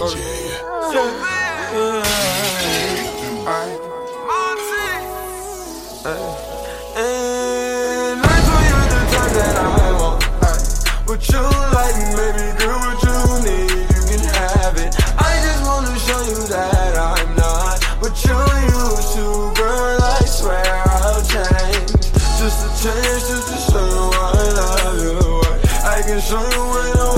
What you like, baby girl, what you need, you can have it. I just wanna show you that I'm not what you used to, girl. I swear I'll change. Just a chance, just to show you I love you. I can show you when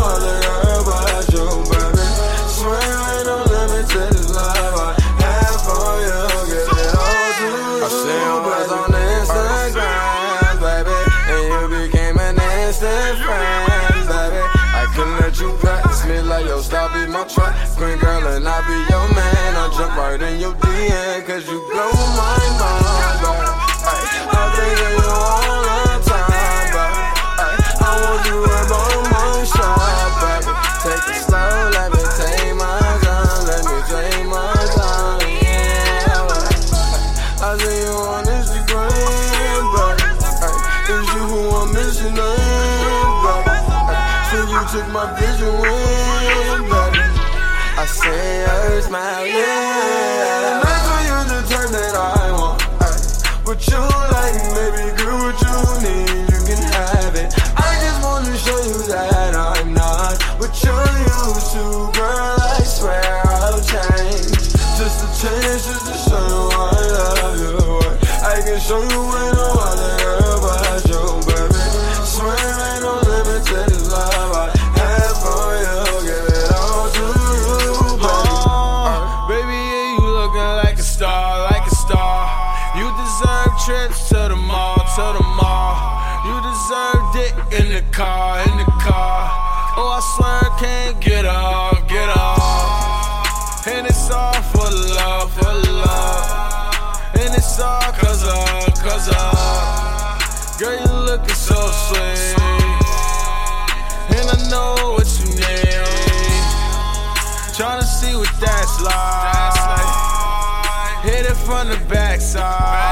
instant friend, baby. I couldn't let you pass me like yo, stop be my track. Green girl, and I be your man. I jump right in your DM, cause you blow my mind, baby. I think of you all the time, baby. I want you up on my shot, baby. Take it slow, let me take my time, let me take my time, yeah. I see you on Instagram, ay, it's you who I'm missing, baby. Took my vision away. I say her smile, yeah. I know you're the type that I want. What you like, baby girl, what you need, you can have it. I just wanna show you that I'm not what you're used to, girl. I swear I'll change. Just a chance, just to show you I love you. I can show you when trips to the mall, to the mall. You deserve it in the car, in the car. Oh, I swear I can't get off, get off. And it's all for love, for love. And it's all cause of, cause of. Girl, you looking so sweet. And I know what you need. Tryna see what that's like. Hit it from the backside.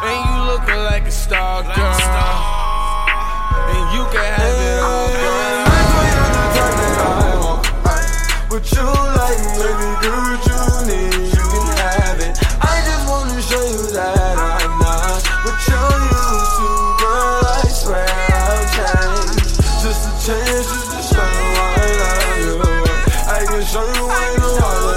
And you lookin' like a star, girl. And you can have it all, girl. But you like, baby, do what you need. You can have it. I just wanna show you that I'm not what you're used to, girl. I swear I'll change. Just a chance, just to show I love you. I can show you ain't no